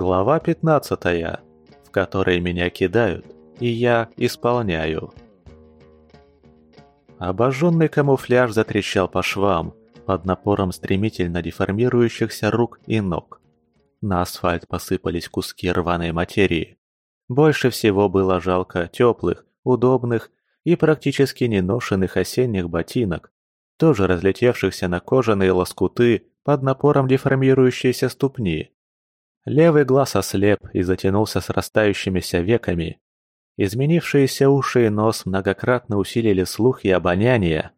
Глава 15, в которой меня кидают, и я исполняю. Обожженный камуфляж затрещал по швам, под напором стремительно деформирующихся рук и ног. На асфальт посыпались куски рваной материи. Больше всего было жалко теплых, удобных и практически неношенных осенних ботинок, тоже разлетевшихся на кожаные лоскуты под напором деформирующейся ступни. Левый глаз ослеп и затянулся срастающимися веками. Изменившиеся уши и нос многократно усилили слух и обоняние.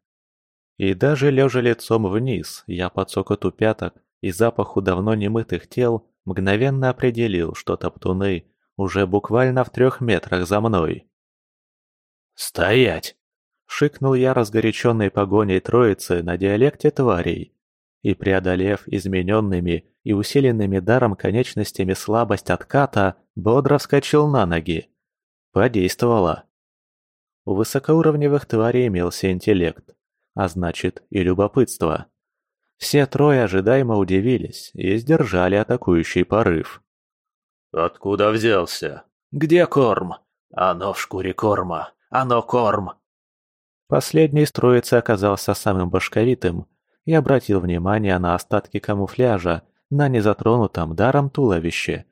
И даже лежа лицом вниз, я по цокоту пяток и запаху давно немытых тел мгновенно определил, что топтуны уже буквально в трех метрах за мной. «Стоять!» — шикнул я разгоряченной погоней троицы на диалекте тварей. И, преодолев измененными и усиленными даром конечностями слабость отката, бодро вскочил на ноги. Подействовало. У высокоуровневых тварей имелся интеллект, а значит и любопытство. Все трое ожидаемо удивились и сдержали атакующий порыв. «Откуда взялся? Где корм? Оно в шкуре корма. Оно корм!» Последний из троицы оказался самым башковитым и обратил внимание на остатки камуфляжа на незатронутом даром туловище.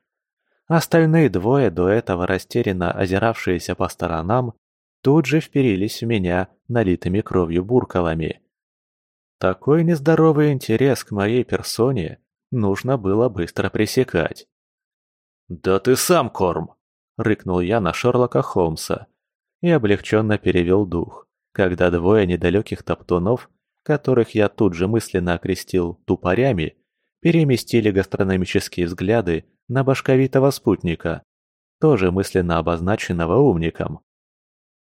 Остальные двое, до этого растерянно озиравшиеся по сторонам, тут же вперились в меня налитыми кровью буркалами. Такой нездоровый интерес к моей персоне нужно было быстро пресекать. «Да ты сам корм!» — рыкнул я на Шерлока Холмса, и облегченно перевел дух, когда двое недалеких топтунов, которых я тут же мысленно окрестил тупорями, переместили гастрономические взгляды на башковитого спутника, тоже мысленно обозначенного умником.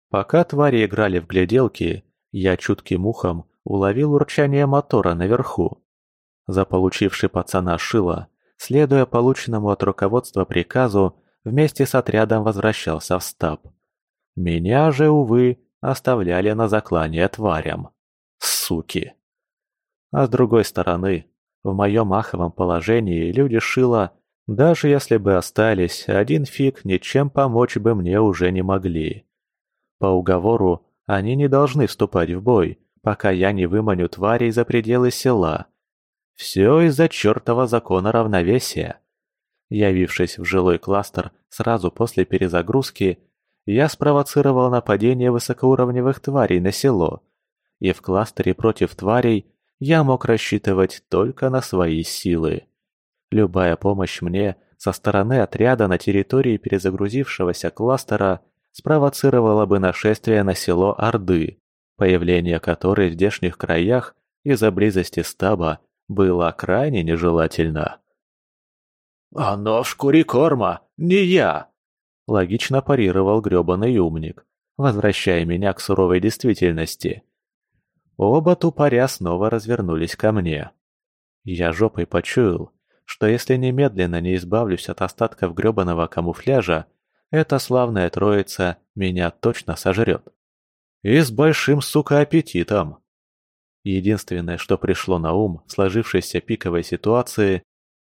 Пока твари играли в гляделки, я чутким ухом уловил урчание мотора наверху. Заполучивший пацана шило, следуя полученному от руководства приказу, вместе с отрядом возвращался в стаб. Меня же, увы, оставляли на заклание тварям. Суки. А с другой стороны, в моем аховом положении люди Шила, даже если бы остались, один фиг ничем помочь бы мне уже не могли. По уговору, они не должны вступать в бой, пока я не выманю тварей за пределы села. Все из-за чертова закона равновесия. Явившись в жилой кластер сразу после перезагрузки, я спровоцировал нападение высокоуровневых тварей на село, и в кластере против тварей я мог рассчитывать только на свои силы. Любая помощь мне со стороны отряда на территории перезагрузившегося кластера спровоцировала бы нашествие на село Орды, появление которой в здешних краях из-за близости стаба было крайне нежелательно. «Оно в шкуре корма, не я!» Логично парировал грёбаный умник, возвращая меня к суровой действительности. Оба тупоря снова развернулись ко мне. Я жопой почуял, что если немедленно не избавлюсь от остатков грёбаного камуфляжа, эта славная троица меня точно сожрет. И с большим, сука, аппетитом. Единственное, что пришло на ум в сложившейся пиковой ситуации,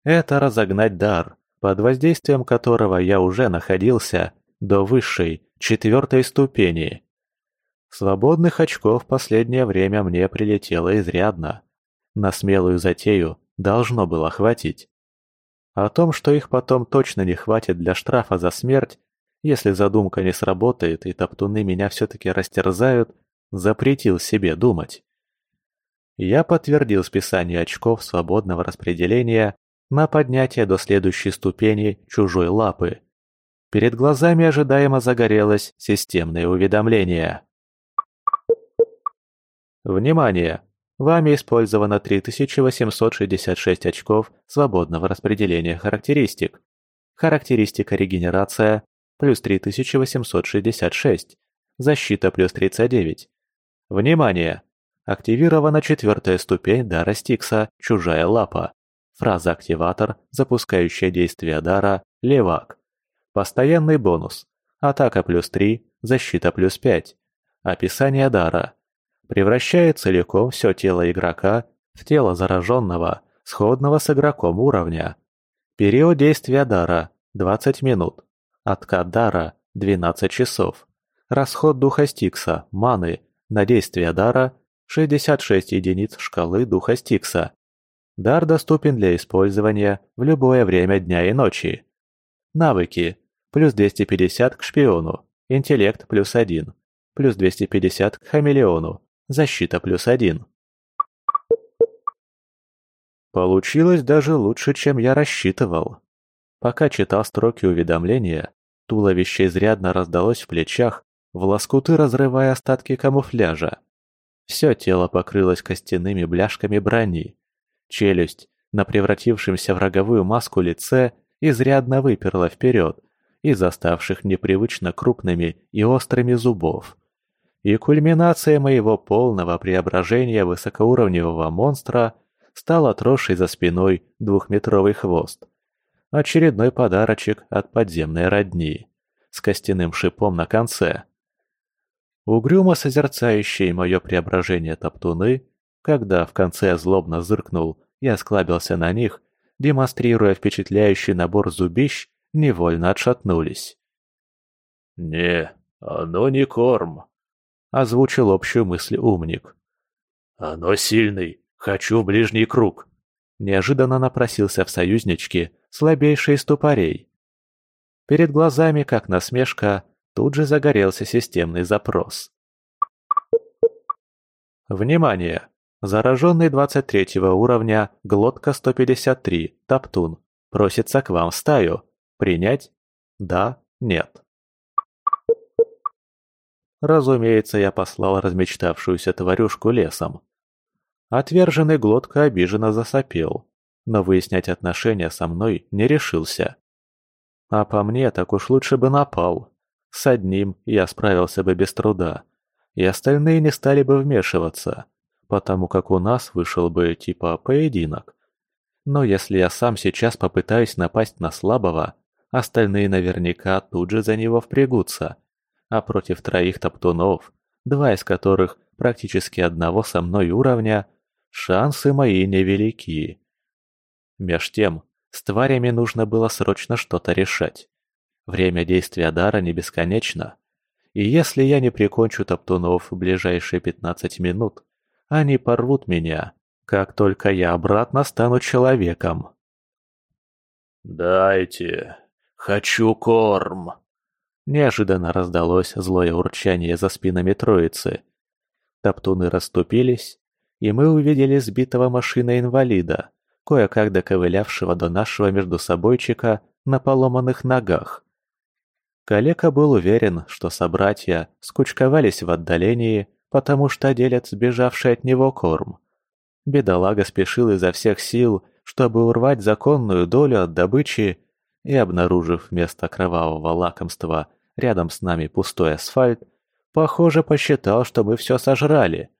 это разогнать дар, под воздействием которого я уже находился до высшей, четвертой ступени. Свободных очков в последнее время мне прилетело изрядно. На смелую затею должно было хватить. О том, что их потом точно не хватит для штрафа за смерть, если задумка не сработает и топтуны меня все-таки растерзают, запретил себе думать. Я подтвердил списание очков свободного распределения на поднятие до следующей ступени чужой лапы. Перед глазами ожидаемо загорелось системное уведомление. Внимание! Вами использовано 3866 очков свободного распределения характеристик. Характеристика регенерация плюс 3866. Защита плюс 39. Внимание! Активирована четвертая ступень дара Стикса «Чужая лапа». Фраза-активатор, запускающая действие дара «Левак». Постоянный бонус. Атака плюс 3, защита плюс 5. Описание дара. Превращает целиком все тело игрока в тело зараженного, сходного с игроком уровня. Период действия дара – 20 минут. Откат дара – 12 часов. Расход духа Стикса, маны, на действие дара – 66 единиц шкалы духа Стикса. Дар доступен для использования в любое время дня и ночи. Навыки. Плюс 250 к шпиону. Интеллект плюс 1. Плюс 250 к хамелеону. Защита плюс 1. Получилось даже лучше, чем я рассчитывал. Пока читал строки уведомления, туловище изрядно раздалось в плечах, в лоскуты разрывая остатки камуфляжа. Все тело покрылось костяными бляшками брони. Челюсть, на превратившемся в роговую маску лице, изрядно выперла вперед из оставших непривычно крупными и острыми зубов. И кульминация моего полного преображения высокоуровневого монстра – стал отросший за спиной двухметровый хвост. Очередной подарочек от подземной родни, с костяным шипом на конце. Угрюмо созерцающие мое преображение топтуны, когда в конце злобно зыркнул и осклабился на них, демонстрируя впечатляющий набор зубищ, невольно отшатнулись. «Не, оно не корм», — озвучил общую мысль умник. «Оно сильный, «Хочу в ближний круг!» Неожиданно напросился в союзнички слабейший из тупорей. Перед глазами, как насмешка, тут же загорелся системный запрос. Внимание! Зараженный 23 уровня, глотка 153, Топтун, просится к вам в стаю. Принять? Да, нет. Разумеется, я послал размечтавшуюся тварюшку лесом. Отверженный глотка обиженно засопел, но выяснять отношения со мной не решился. А по мне, так уж лучше бы напал. С одним я справился бы без труда, и остальные не стали бы вмешиваться, потому как у нас вышел бы типа поединок. Но если я сам сейчас попытаюсь напасть на слабого, остальные наверняка тут же за него впрягутся. А против троих топтунов, два из которых практически одного со мной уровня, Шансы мои невелики. Меж тем, с тварями нужно было срочно что-то решать. Время действия дара не бесконечно. И если я не прикончу топтунов в ближайшие 15 минут, они порвут меня, как только я обратно стану человеком. «Дайте! Хочу корм!» Неожиданно раздалось злое урчание за спинами троицы. Топтуны расступились, и мы увидели сбитого машина-инвалида, кое-как доковылявшего до нашего междусобойчика на поломанных ногах. Калека был уверен, что собратья скучковались в отдалении, потому что делят сбежавший от него корм. Бедолага спешил изо всех сил, чтобы урвать законную долю от добычи, и, обнаружив вместо кровавого лакомства рядом с нами пустой асфальт, похоже, посчитал, что мы все сожрали.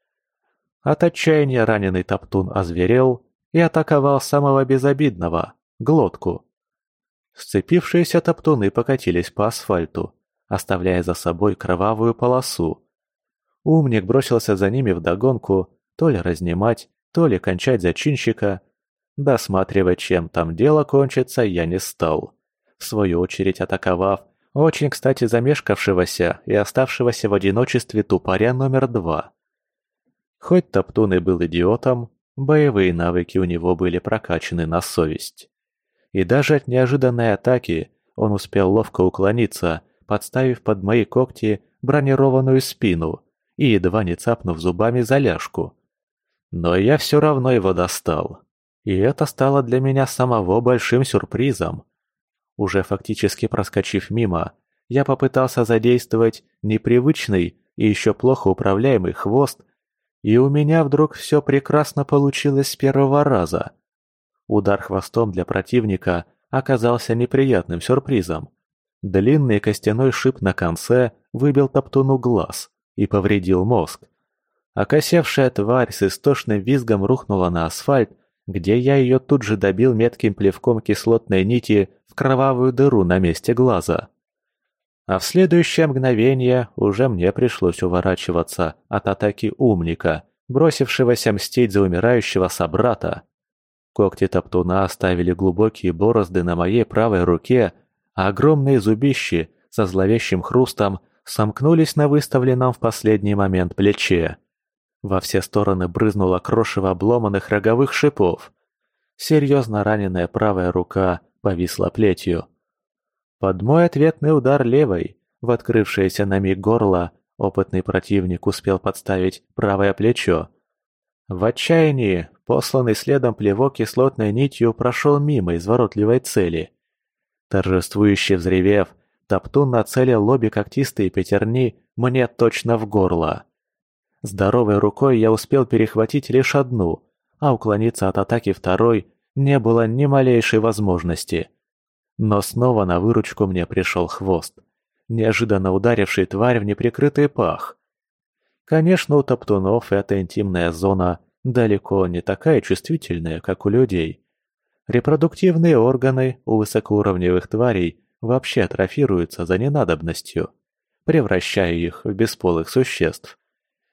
От отчаяния раненый Топтун озверел и атаковал самого безобидного – глотку. Сцепившиеся топтуны покатились по асфальту, оставляя за собой кровавую полосу. Умник бросился за ними вдогонку, то ли разнимать, то ли кончать зачинщика. Досматривать, чем там дело кончится, я не стал. В свою очередь атаковав очень кстати замешкавшегося и оставшегося в одиночестве тупоря номер два. Хоть Топтун и был идиотом, боевые навыки у него были прокачаны на совесть. И даже от неожиданной атаки он успел ловко уклониться, подставив под мои когти бронированную спину и едва не цапнув зубами за ляжку. Но я все равно его достал. И это стало для меня самого большим сюрпризом. Уже фактически проскочив мимо, я попытался задействовать непривычный и еще плохо управляемый хвост и у меня вдруг все прекрасно получилось с первого раза. Удар хвостом для противника оказался неприятным сюрпризом. Длинный костяной шип на конце выбил топтуну глаз и повредил мозг. Окосевшая тварь с истошным визгом рухнула на асфальт, где я ее тут же добил метким плевком кислотной нити кровавую дыру на месте глаза. А в следующее мгновение уже мне пришлось уворачиваться от атаки умника, бросившегося мстить за умирающего собрата. Когти топтуна оставили глубокие борозды на моей правой руке, а огромные зубищи со зловещим хрустом сомкнулись на выставленном в последний момент плече. Во все стороны брызнуло крошево обломанных роговых шипов. Серьезно раненая правая рука повисла плетью. Под мой ответный удар левой, в открывшееся на миг горло, опытный противник успел подставить правое плечо. В отчаянии посланный следом плевок кислотной нитью прошел мимо изворотливой цели. Торжествующе взревев, Топтун нацелил лобби когтистые пятерни мне точно в горло. Здоровой рукой я успел перехватить лишь одну, а уклониться от атаки второй не было ни малейшей возможности. Но снова на выручку мне пришел хвост, неожиданно ударивший тварь в неприкрытый пах. Конечно, у топтунов эта интимная зона далеко не такая чувствительная, как у людей. Репродуктивные органы у высокоуровневых тварей вообще атрофируются за ненадобностью, превращая их в бесполых существ.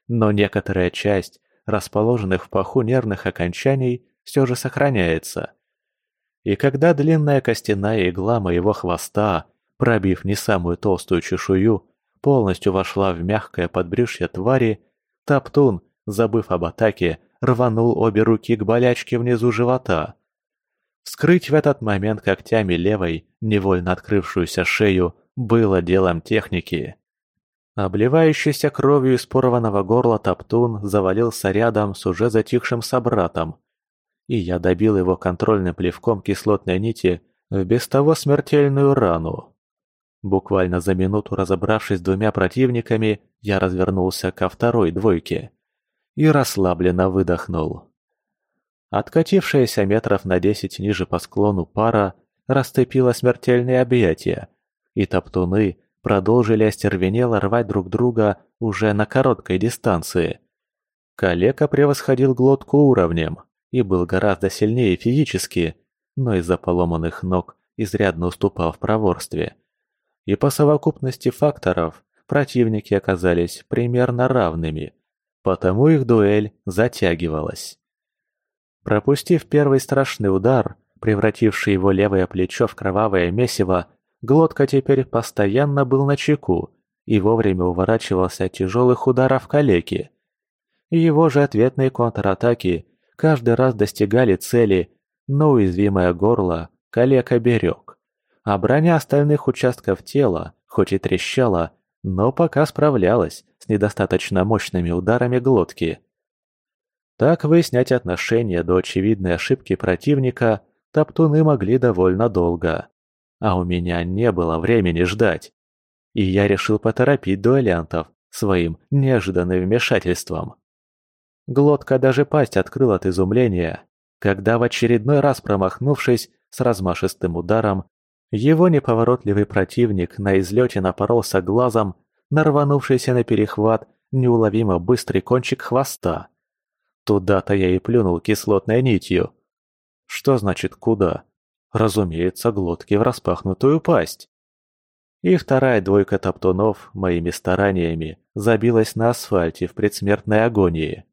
Но некоторая часть расположенных в паху нервных окончаний все же сохраняется. И когда длинная костяная игла моего хвоста, пробив не самую толстую чешую, полностью вошла в мягкое подбрюшье твари, Топтун, забыв об атаке, рванул обе руки к болячке внизу живота. Вскрыть в этот момент когтями левой, невольно открывшуюся шею, было делом техники. Обливающийся кровью из порванного горла Топтун завалился рядом с уже затихшим собратом. И я добил его контрольным плевком кислотной нити в без того смертельную рану. Буквально за минуту разобравшись с двумя противниками, я развернулся ко второй двойке и расслабленно выдохнул. Откатившаяся метров на десять ниже по склону пара расцепила смертельные объятия, и топтуны продолжили остервенело рвать друг друга уже на короткой дистанции. Калека превосходил глотку уровнем и был гораздо сильнее физически, но из-за поломанных ног изрядно уступал в проворстве. И по совокупности факторов противники оказались примерно равными, потому их дуэль затягивалась. Пропустив первый страшный удар, превративший его левое плечо в кровавое месиво, Глотка теперь постоянно был на чеку и вовремя уворачивался от тяжелых ударов калеки. Его же ответные контратаки каждый раз достигали цели, но уязвимое горло калека берег. А броня остальных участков тела, хоть и трещала, но пока справлялась с недостаточно мощными ударами глотки. Так выяснять отношения до очевидной ошибки противника топтуны могли довольно долго а у меня не было времени ждать. И я решил поторопить дуэлянтов своим неожиданным вмешательством. Глотка даже пасть открыл от изумления, когда в очередной раз промахнувшись с размашистым ударом, его неповоротливый противник на излете напоролся глазом на рванувшийся на перехват неуловимо быстрый кончик хвоста. Туда-то я и плюнул кислотной нитью. Что значит «куда»? Разумеется, глотки в распахнутую пасть. И вторая двойка топтунов моими стараниями забилась на асфальте в предсмертной агонии.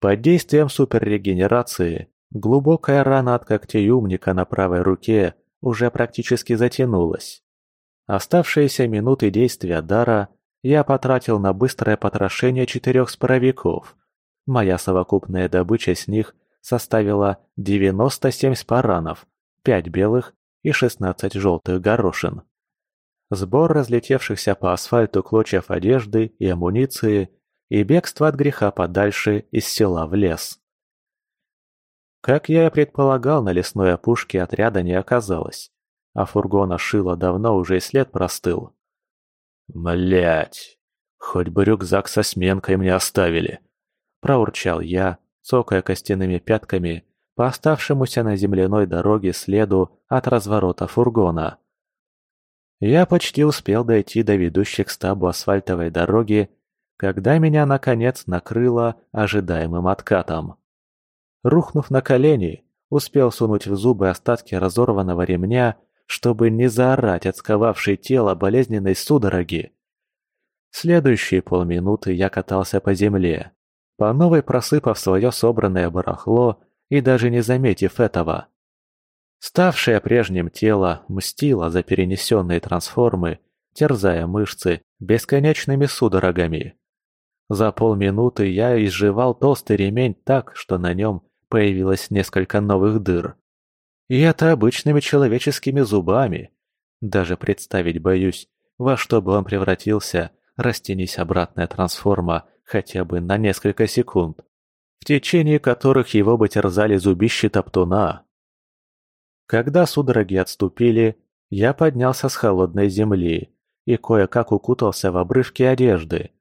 Под действием суперрегенерации глубокая рана от когтей умника на правой руке уже практически затянулась. Оставшиеся минуты действия дара я потратил на быстрое потрошение четырех споровиков. Моя совокупная добыча с них составила 97 спаранов, пять белых и шестнадцать желтых горошин. Сбор разлетевшихся по асфальту клочьев одежды и амуниции и бегство от греха подальше из села в лес. Как я и предполагал, на лесной опушке отряда не оказалось, а фургона шила давно уже и след простыл. «Млять! Хоть бы рюкзак со сменкой мне оставили!» – проурчал я, цокая костяными пятками по оставшемуся на земляной дороге следу от разворота фургона. Я почти успел дойти до ведущей к стабу асфальтовой дороги, когда меня наконец накрыло ожидаемым откатом. Рухнув на колени, успел сунуть в зубы остатки разорванного ремня, чтобы не заорать от сковавшей тело болезненной судороги. Следующие полминуты я катался по земле, по новой просыпав свое собранное барахло и даже не заметив этого. Ставшее прежним тело мстило за перенесенные трансформы, терзая мышцы бесконечными судорогами. За полминуты я изживал толстый ремень так, что на нем появилось несколько новых дыр. И это обычными человеческими зубами. Даже представить боюсь, во что бы он превратился, растянись обратная трансформа хотя бы на несколько секунд, в течение которых его бы терзали зубищи топтуна. Когда судороги отступили, я поднялся с холодной земли и кое-как укутался в обрывки одежды.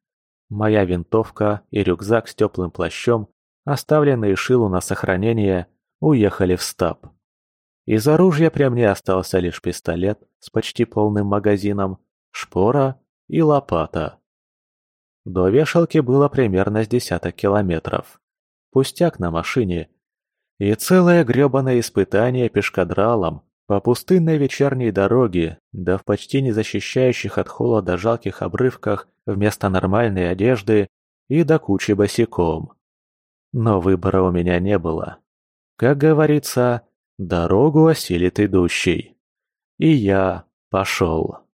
Моя винтовка и рюкзак с теплым плащом, оставленные Шилу на сохранение, уехали в стаб. Из оружия при мне остался лишь пистолет с почти полным магазином, шпора и лопата. До вешалки было примерно с десяток километров. Пустяк на машине. И целое грёбаное испытание пешкадралом по пустынной вечерней дороге, да в почти не защищающих от холода жалких обрывках вместо нормальной одежды и до кучи босиком. Но выбора у меня не было. Как говорится, дорогу осилит идущий. И я пошел.